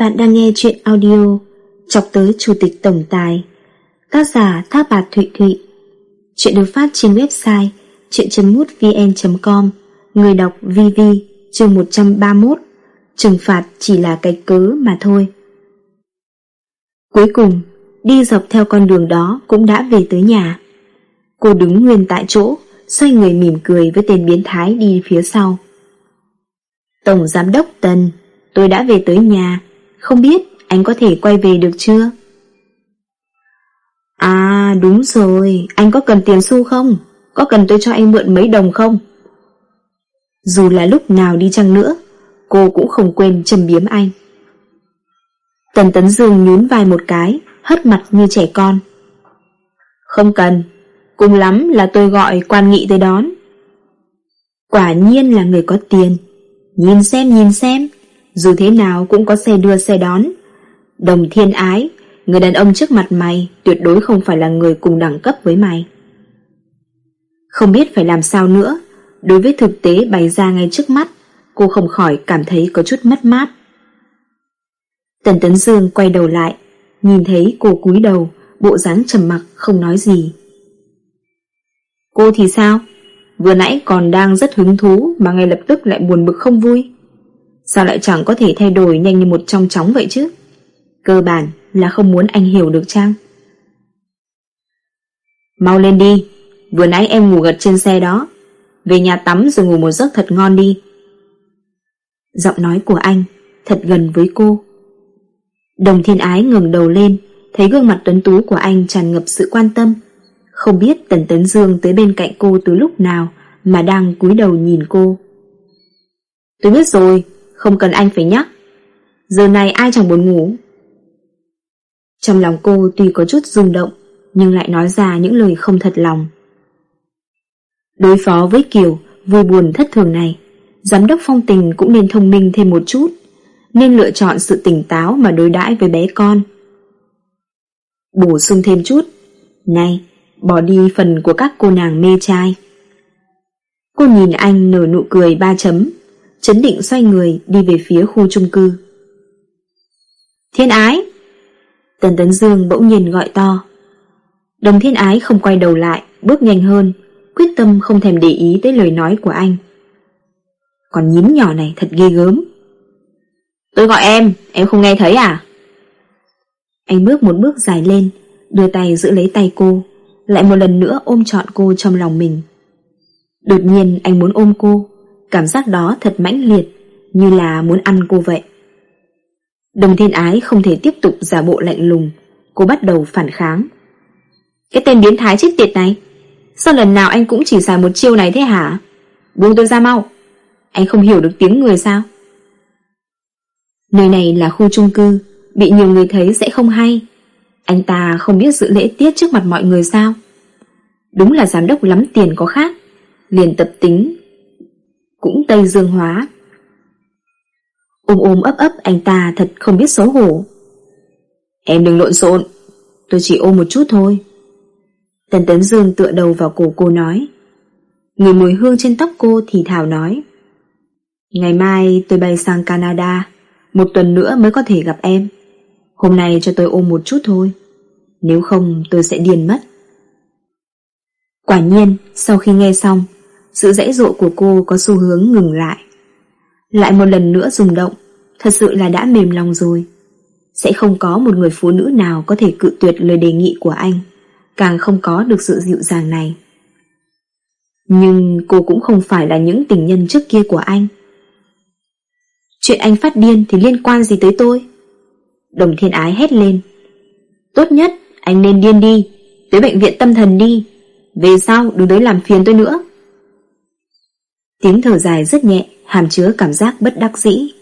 Bạn đang nghe chuyện audio Chọc tới Chủ tịch Tổng Tài, Tác giả Thác Bạc Thụy Thụy. Chuyện được phát trên website chuyện.mútvn.com Người đọc VV chương 131 Trừng phạt chỉ là cái cớ mà thôi. Cuối cùng, Đi dọc theo con đường đó Cũng đã về tới nhà. Cô đứng nguyên tại chỗ, Xoay người mỉm cười với tên biến thái đi phía sau. Tổng Giám đốc Tần Tôi đã về tới nhà. Không biết anh có thể quay về được chưa? À đúng rồi. Anh có cần tiền xu không? Có cần tôi cho anh mượn mấy đồng không? Dù là lúc nào đi chăng nữa, Cô cũng không quên châm biếm anh. Tần Tấn Dương nhún vai một cái, Hất mặt như trẻ con. Không cần. Cùng lắm là tôi gọi quan nghị tới đón. Quả nhiên là người có tiền. Nhìn xem nhìn xem. Dù thế nào cũng có xe đưa, xe đón. Đồng thiên ái, Người đàn ông trước mặt mày Tuyệt đối không phải là người cùng đẳng cấp với mày. Không biết phải làm sao nữa, Đối với thực tế bày ra ngay trước mắt, Cô không khỏi cảm thấy có chút mất mát. Tần Tấn Dương quay đầu lại, Nhìn thấy cô cúi đầu, Bộ dáng trầm mặc, không nói gì. Cô thì sao? Vừa nãy còn đang rất hứng thú Mà ngay lập tức lại buồn bực không vui. Sao lại chẳng có thể thay đổi nhanh như một trong chóng vậy chứ? Cơ bản là không muốn anh hiểu được trang. Mau lên đi. Vừa nãy em ngủ gật trên xe đó. Về nhà tắm rồi ngủ một giấc thật ngon đi. Giọng nói của anh Thật gần với cô. Đồng thiên ái ngừng đầu lên, Thấy gương mặt tuấn tú của anh tràn ngập sự quan tâm. Không biết Tần Tấn Dương tới bên cạnh cô từ lúc nào Mà đang cúi đầu nhìn cô. Tôi biết rồi không cần anh phải nhắc. Giờ này ai chẳng buồn ngủ? Trong lòng cô tuy có chút rung động, Nhưng lại nói ra những lời không thật lòng. Đối phó với Kiều, Vui buồn thất thường này, Giám đốc phong tình cũng nên thông minh thêm một chút, Nên lựa chọn sự tỉnh táo Mà đối đãi với bé con. Bổ sung thêm chút, Này, Bỏ đi phần của các cô nàng mê trai. Cô nhìn anh nở nụ cười ba chấm. Chấn định xoay người Đi về phía khu chung cư. Thiên ái! Tần Tấn Dương bỗng nhiên gọi to. Đồng thiên ái không quay đầu lại, Bước nhanh hơn, Quyết tâm không thèm để ý tới lời nói của anh. Còn nhím nhỏ này thật ghê gớm. Tôi gọi em Em không nghe thấy à? Anh bước một bước dài lên, Đưa tay giữ lấy tay cô, Lại một lần nữa ôm trọn cô trong lòng mình. Đột nhiên anh muốn ôm cô Cảm giác đó thật mãnh liệt, Như là muốn ăn cô vậy. Đồng thiên ái không thể tiếp tục giả bộ lạnh lùng, Cô bắt đầu phản kháng. Cái tên biến thái chết tiệt này, Sao lần nào anh cũng chỉ xài một chiêu này thế hả? Buông tôi ra mau. Anh không hiểu được tiếng người sao? Nơi này là khu chung cư, Bị nhiều người thấy sẽ không hay. Anh ta không biết giữ lễ tiết trước mặt mọi người sao? Đúng là giám đốc lắm tiền có khác, Liền tập tính cũng Tây Dương hóa. Ôm ôm ấp ấp anh ta thật không biết xấu hổ. Em đừng lộn xộn, Tôi chỉ ôm một chút thôi. Tần Tấn Dương tựa đầu vào cổ cô nói. Người mùi hương trên tóc cô thì thảo nói. Ngày mai tôi bay sang Canada, Một tuần nữa mới có thể gặp em. Hôm nay cho tôi ôm một chút thôi, Nếu không tôi sẽ điên mất. Quả nhiên, Sau khi nghe xong sự dãy dội của cô có xu hướng ngừng lại Lại một lần nữa rung động Thật sự là đã mềm lòng rồi Sẽ không có một người phụ nữ nào Có thể cự tuyệt lời đề nghị của anh càng không có được sự dịu dàng này. Nhưng cô cũng không phải là những tình nhân trước kia của anh. Chuyện anh phát điên thì liên quan gì tới tôi? Đồng thiên ái hét lên. Tốt nhất anh nên điên đi, tới bệnh viện tâm thần đi. Về sau đừng tới làm phiền tôi nữa. Tiếng thở dài rất nhẹ, hàm chứa cảm giác bất đắc dĩ.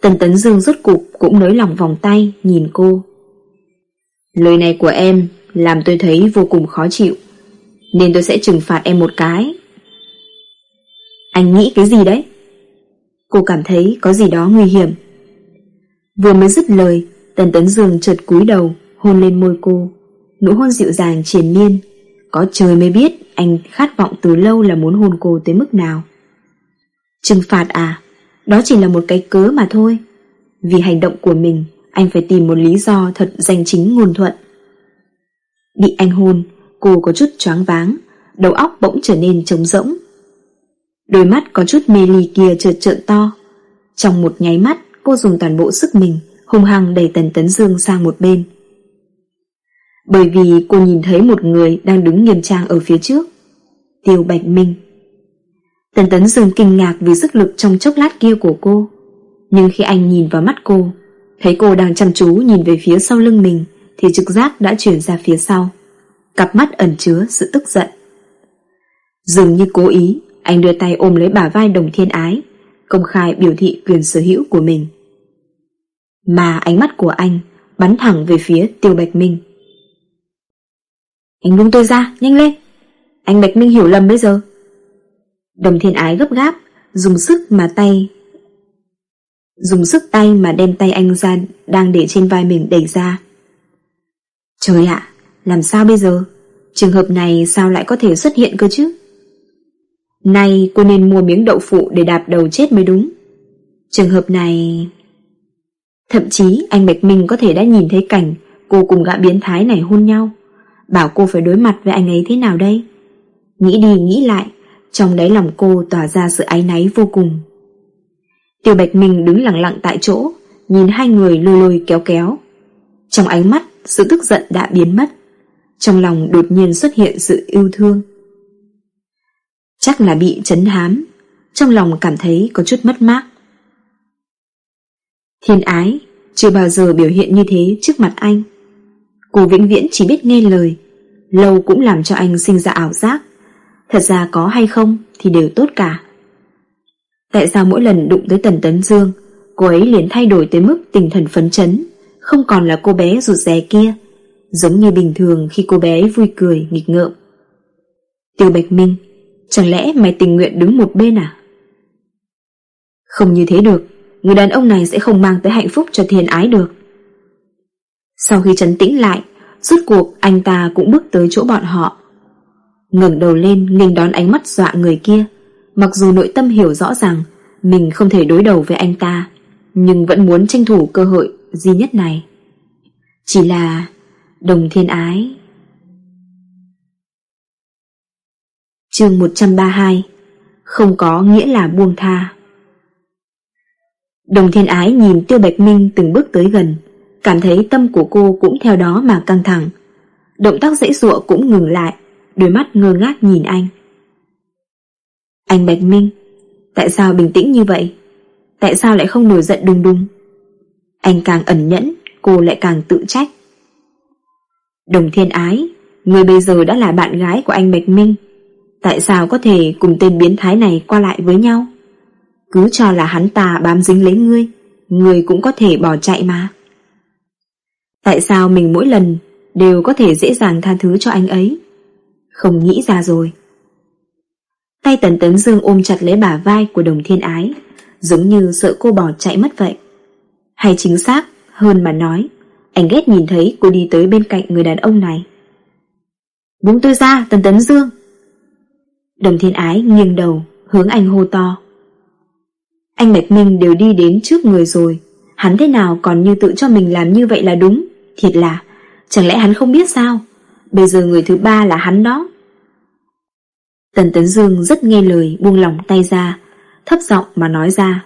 Tần Tấn Dương rốt cục cũng nới lòng vòng tay nhìn cô. Lời này của em làm tôi thấy vô cùng khó chịu, nên tôi sẽ trừng phạt em một cái. Anh nghĩ cái gì đấy? Cô cảm thấy có gì đó nguy hiểm. Vừa mới dứt lời, Tần Tấn Dương chợt cúi đầu, hôn lên môi cô. Nụ hôn dịu dàng triền miên. Có trời mới biết anh khát vọng từ lâu là muốn hôn cô tới mức nào. Trừng phạt à? Đó chỉ là một cái cớ mà thôi. Vì hành động của mình, Anh phải tìm một lý do thật danh chính ngôn thuận. Bị anh hôn, Cô có chút choáng váng, Đầu óc bỗng trở nên trống rỗng. Đôi mắt có chút mê ly kia trợt trợn to. Trong một nháy mắt, Cô dùng toàn bộ sức mình, Hung hăng đẩy Tần Tấn Dương sang một bên. Bởi vì cô nhìn thấy một người Đang đứng nghiêm trang ở phía trước. Tiêu Bạch Minh Tần Tấn dường kinh ngạc vì sức lực trong chốc lát kia của cô. Nhưng khi anh nhìn vào mắt cô Thấy cô đang chăm chú nhìn về phía sau lưng mình Thì trực giác đã chuyển ra phía sau. Cặp mắt ẩn chứa sự tức giận. Dường như cố ý Anh đưa tay ôm lấy bả vai đồng thiên ái Công khai biểu thị quyền sở hữu của mình. Mà ánh mắt của anh Bắn thẳng về phía Tiêu Bạch Minh. Anh buông tôi ra, nhanh lên. Anh Bạch Minh hiểu lầm bây giờ. Đồng thiên ái gấp gáp, Dùng sức mà tay, Dùng sức tay mà đem tay anh ra Đang để trên vai mình đẩy ra. Trời ạ, Làm sao bây giờ? Trường hợp này sao lại có thể xuất hiện cơ chứ? Nay cô nên mua miếng đậu phụ Để đạp đầu chết mới đúng. Trường hợp này, Thậm chí anh Bạch Minh có thể đã nhìn thấy cảnh Cô cùng gã biến thái này hôn nhau. Bảo cô phải đối mặt với anh ấy thế nào đây? Nghĩ đi nghĩ lại trong đáy lòng cô tỏa ra sự áy náy vô cùng. Tiêu Bạch Minh đứng lặng lặng tại chỗ, Nhìn hai người lôi lôi kéo kéo. Trong ánh mắt, Sự tức giận đã biến mất. Trong lòng đột nhiên xuất hiện sự yêu thương. Chắc là bị chấn hám, Trong lòng cảm thấy có chút mất mát. Thiên ái, Chưa bao giờ biểu hiện như thế trước mặt anh. Cô vĩnh viễn chỉ biết nghe lời, Lâu cũng làm cho anh sinh ra ảo giác. Thật ra có hay không thì đều tốt cả. Tại sao mỗi lần đụng tới Tần Tấn Dương, Cô ấy liền thay đổi tới mức tinh thần phấn chấn, Không còn là cô bé rụt rè kia, Giống như bình thường khi cô bé vui cười, nghịch ngợm. Tiêu Bạch Minh, Chẳng lẽ mày tình nguyện đứng một bên à? Không như thế được, Người đàn ông này sẽ không mang tới hạnh phúc cho thiên ái được. Sau khi trấn tĩnh lại, Rốt cuộc anh ta cũng bước tới chỗ bọn họ ngẩng đầu lên nghênh đón ánh mắt dọa người kia. Mặc dù nội tâm hiểu rõ ràng Mình không thể đối đầu với anh ta, Nhưng vẫn muốn tranh thủ cơ hội duy nhất này. Chỉ là Đồng thiên ái. Chương 132 Không có nghĩa là buông tha. Đồng thiên ái nhìn Tiêu Bạch Minh từng bước tới gần, Cảm thấy tâm của cô cũng theo đó mà căng thẳng. Động tác dễ dụa cũng ngừng lại Đôi mắt ngơ ngác nhìn anh. Anh Bạch Minh, Tại sao bình tĩnh như vậy? Tại sao lại không nổi giận đùng đùng? Anh càng ẩn nhẫn, Cô lại càng tự trách. Đồng thiên ái, Người bây giờ đã là bạn gái của anh Bạch Minh. Tại sao có thể cùng tên biến thái này qua lại với nhau? Cứ cho là hắn ta bám dính lấy ngươi Ngươi cũng có thể bỏ chạy mà. Tại sao mình mỗi lần Đều có thể dễ dàng tha thứ cho anh ấy? Không nghĩ ra rồi. Tay Tần Tấn Dương ôm chặt lấy bả vai của đồng thiên ái, Giống như sợ cô bỏ chạy mất vậy. Hay chính xác hơn mà nói, Anh ghét nhìn thấy cô đi tới bên cạnh người đàn ông này. Buông tôi ra, Tần Tấn Dương! Đồng thiên ái nghiêng đầu, Hướng anh hô to. Anh Bạch Minh đều đi đến trước người rồi, Hắn thế nào còn như tự cho mình làm như vậy là đúng? Thiệt là, Chẳng lẽ hắn không biết sao? Bây giờ người thứ ba là hắn đó. Tần Tấn Dương rất nghe lời, buông lỏng tay ra, Thấp giọng mà nói ra.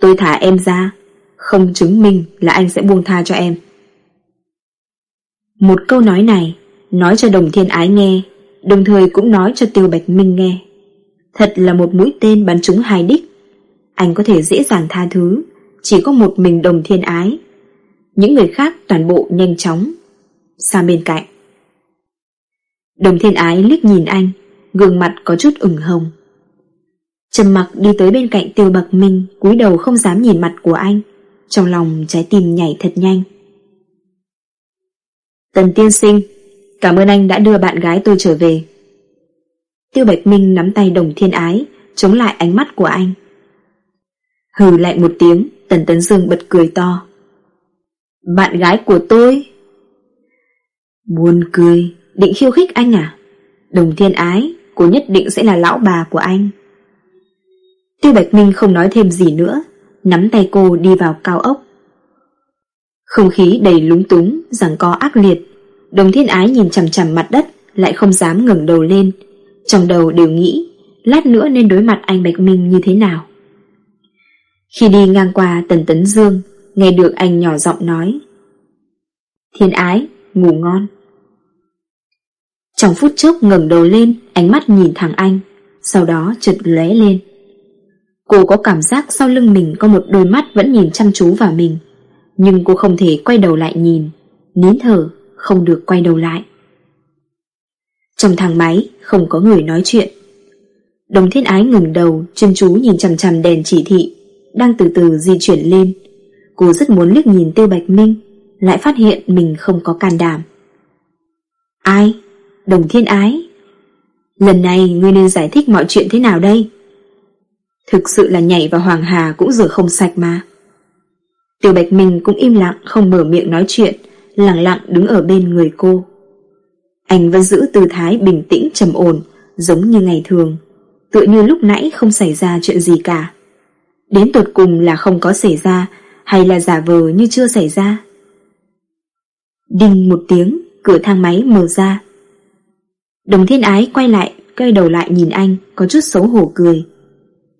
Tôi thả em ra, Không chứng minh là anh sẽ buông tha cho em. Một câu nói này, Nói cho đồng thiên ái nghe, Đồng thời cũng nói cho Tiêu Bạch Minh nghe. Thật là một mũi tên bắn trúng hai đích. Anh có thể dễ dàng tha thứ, Chỉ có một mình đồng thiên ái. Những người khác toàn bộ nhanh chóng sang bên cạnh. Đồng thiên ái liếc nhìn anh, gương mặt có chút ửng hồng. Trầm mặc đi tới bên cạnh tiêu bậc minh, cúi đầu không dám nhìn mặt của anh, trong lòng trái tim nhảy thật nhanh. Tần tiên sinh, cảm ơn anh đã đưa bạn gái tôi trở về. Tiêu Bạch Minh nắm tay đồng thiên ái, chống lại ánh mắt của anh. Hừ lại một tiếng, Tần Tấn Dương bật cười to. Bạn gái của tôi? Buồn cười, định khiêu khích anh à? Đồng thiên ái, cô nhất định sẽ là lão bà của anh. Tiêu Bạch Minh không nói thêm gì nữa, nắm tay cô đi vào cao ốc. Không khí đầy lúng túng, rằng co ác liệt. Đồng thiên ái nhìn chằm chằm mặt đất, lại không dám ngẩng đầu lên. Trong đầu đều nghĩ, lát nữa nên đối mặt anh Bạch Minh như thế nào. Khi đi ngang qua Tần Tấn Dương, nghe được anh nhỏ giọng nói. Thiên ái, ngủ ngon. Trong phút chốc ngẩng đầu lên, ánh mắt nhìn thẳng anh, sau đó chợt lóe lên. Cô có cảm giác sau lưng mình có một đôi mắt vẫn nhìn chăm chú vào mình, nhưng cô không thể quay đầu lại nhìn, nín thở, không được quay đầu lại. Trong thang máy không có người nói chuyện. Đồng thiên ái ngừng đầu, chuyên chú nhìn chằm chằm đèn chỉ thị, đang từ từ di chuyển lên. Cô rất muốn liếc nhìn Tiêu Bạch Minh, lại phát hiện mình không có can đảm. Ai? Đồng thiên ái? Lần này ngươi nên giải thích mọi chuyện thế nào đây? Thực sự là nhảy vào Hoàng Hà cũng rửa không sạch mà. tiểu Bạch Minh cũng im lặng không mở miệng nói chuyện, lặng lặng đứng ở bên người cô. Anh vẫn giữ tư thái bình tĩnh trầm ổn, giống như ngày thường, tựa như lúc nãy không xảy ra chuyện gì cả. Đến tột cùng là không có xảy ra, hay là giả vờ như chưa xảy ra. Đinh một tiếng, cửa thang máy mở ra. Đồng thiên ái quay lại, quay đầu lại nhìn anh, có chút xấu hổ cười.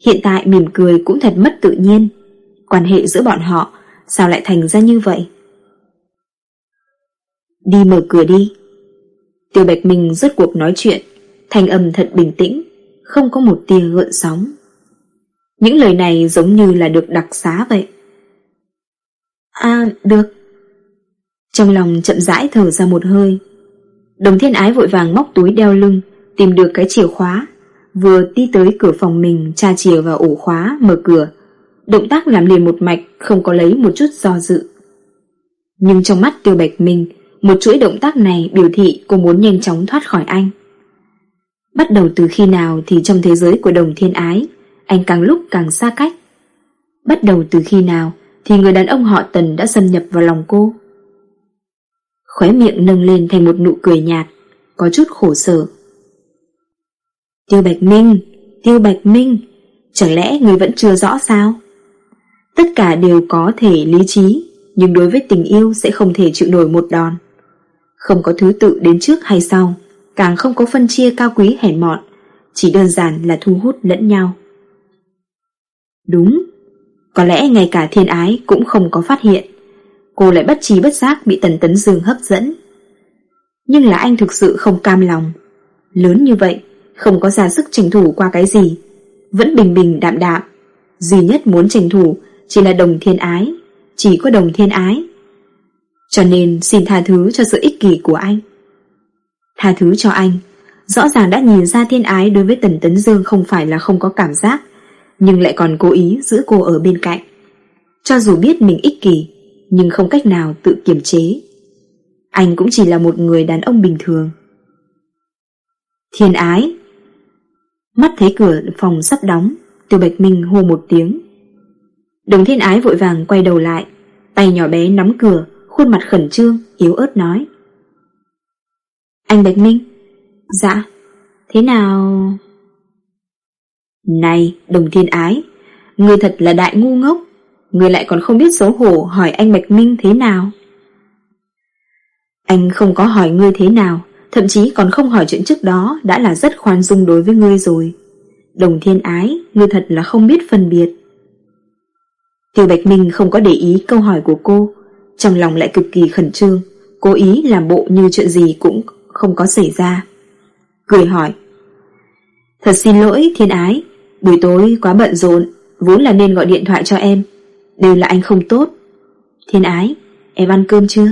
Hiện tại mỉm cười cũng thật mất tự nhiên. Quan hệ giữa bọn họ, sao lại thành ra như vậy? Đi mở cửa đi. Tiêu Bạch Minh rớt cuộc nói chuyện, thanh âm thật bình tĩnh, không có một tia gợn sóng. Những lời này giống như là được đặc xá vậy. À, được. Trong lòng chậm rãi thở ra một hơi. Đồng thiên ái vội vàng móc túi đeo lưng, tìm được cái chìa khóa, vừa đi tới cửa phòng mình tra chìa vào ổ khóa, mở cửa. Động tác làm liền một mạch, không có lấy một chút do dự. Nhưng trong mắt tiêu bạch minh, một chuỗi động tác này biểu thị cô muốn nhanh chóng thoát khỏi anh. Bắt đầu từ khi nào thì trong thế giới của đồng thiên ái, anh càng lúc càng xa cách. Bắt đầu từ khi nào thì người đàn ông họ Tần đã xâm nhập vào lòng cô. Khóe miệng nâng lên thành một nụ cười nhạt, có chút khổ sở. Tiêu Bạch Minh, Tiêu Bạch Minh, chẳng lẽ người vẫn chưa rõ sao? Tất cả đều có thể lý trí, nhưng đối với tình yêu sẽ không thể chịu nổi một đòn. Không có thứ tự đến trước hay sau, càng không có phân chia cao quý hèn mọn, chỉ đơn giản là thu hút lẫn nhau. Đúng, có lẽ ngay cả thiên ái cũng không có phát hiện, cô lại bất trí bất giác bị Tần Tấn Dương hấp dẫn. Nhưng là anh thực sự không cam lòng. Lớn như vậy, không có ra sức tranh thủ qua cái gì, vẫn bình bình đạm đạm. Duy nhất muốn tranh thủ chỉ là đồng thiên ái, chỉ có đồng thiên ái. Cho nên xin tha thứ cho sự ích kỷ của anh. Tha thứ cho anh, rõ ràng đã nhìn ra thiên ái đối với Tần Tấn Dương không phải là không có cảm giác, nhưng lại còn cố ý giữ cô ở bên cạnh. Cho dù biết mình ích kỷ, nhưng không cách nào tự kiềm chế. Anh cũng chỉ là một người đàn ông bình thường. Thiên ái Mắt thấy cửa phòng sắp đóng, Tiêu Bạch Minh hô một tiếng. Đồng thiên ái vội vàng quay đầu lại, tay nhỏ bé nắm cửa, khuôn mặt khẩn trương, yếu ớt nói. Anh Bạch Minh? Dạ, thế nào... Này, đồng thiên ái, người thật là đại ngu ngốc, người lại còn không biết xấu hổ hỏi anh Bạch Minh thế nào. Anh không có hỏi ngươi thế nào, thậm chí còn không hỏi chuyện trước đó đã là rất khoan dung đối với ngươi rồi. Đồng thiên ái, ngươi thật là không biết phân biệt. Tiêu Bạch Minh không có để ý câu hỏi của cô, trong lòng lại cực kỳ khẩn trương, cố ý làm bộ như chuyện gì cũng không có xảy ra. Cười hỏi. Thật xin lỗi thiên ái, buổi tối quá bận rộn, vốn là nên gọi điện thoại cho em. Đều là anh không tốt. Thiên ái, em ăn cơm chưa?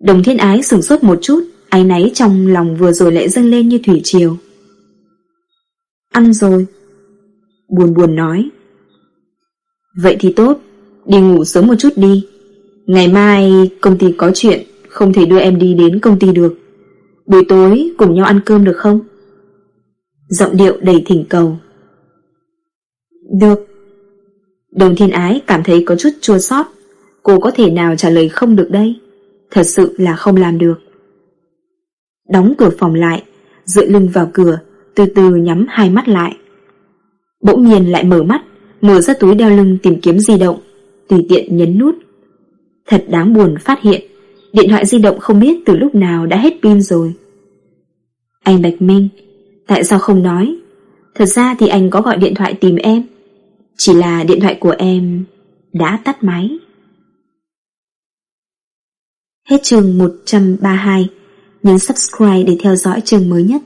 Đồng thiên ái sửng sốt một chút, Ái náy trong lòng vừa rồi lại dâng lên như thủy triều. Ăn rồi. Buồn buồn nói. Vậy thì tốt, đi ngủ sớm một chút đi. Ngày mai công ty có chuyện, không thể đưa em đi đến công ty được. Buổi tối cùng nhau ăn cơm được không? Giọng điệu đầy thỉnh cầu. Được. Đồng thiên ái cảm thấy có chút chua xót Cô có thể nào trả lời không được đây? Thật sự là không làm được. Đóng cửa phòng lại, dựa lưng vào cửa, từ từ nhắm hai mắt lại. Bỗng nhiên lại mở mắt, Mở ra túi đeo lưng tìm kiếm di động Tùy tiện nhấn nút Thật đáng buồn phát hiện Điện thoại di động không biết từ lúc nào đã hết pin rồi Anh Bạch Minh Tại sao không nói Thật ra thì anh có gọi điện thoại tìm em chỉ là điện thoại của em Đã tắt máy. Hết chương 132 Nhấn subscribe để theo dõi chương mới nhất.